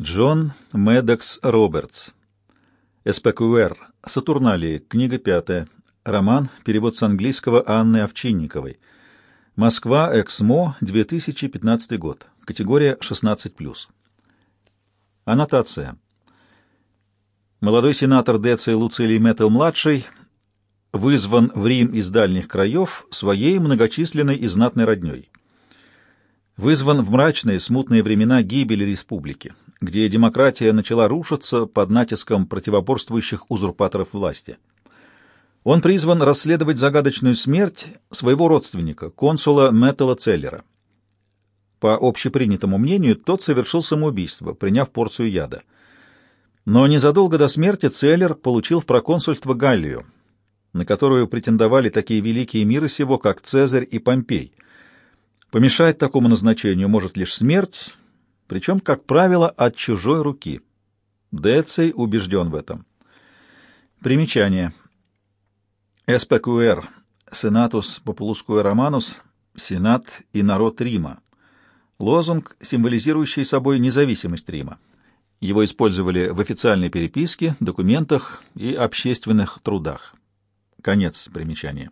Джон Медекс Робертс. СПКУР. Сатурналии. Книга пятая. Роман. Перевод с английского Анны Овчинниковой. Москва. Эксмо. 2015 год. Категория 16+. Аннотация. Молодой сенатор Деций Луцилий Мэттл-младший вызван в Рим из дальних краев своей многочисленной и знатной родней. Вызван в мрачные, смутные времена гибели республики где демократия начала рушиться под натиском противоборствующих узурпаторов власти. Он призван расследовать загадочную смерть своего родственника, консула Мэттела Целлера. По общепринятому мнению, тот совершил самоубийство, приняв порцию яда. Но незадолго до смерти Целлер получил в проконсульство Галлию, на которую претендовали такие великие миры сего, как Цезарь и Помпей. Помешать такому назначению может лишь смерть, причем, как правило, от чужой руки. Деций убежден в этом. Примечание. СПКУР. Сенатус Популускуэ Романус. Сенат и народ Рима. Лозунг, символизирующий собой независимость Рима. Его использовали в официальной переписке, документах и общественных трудах. Конец примечания.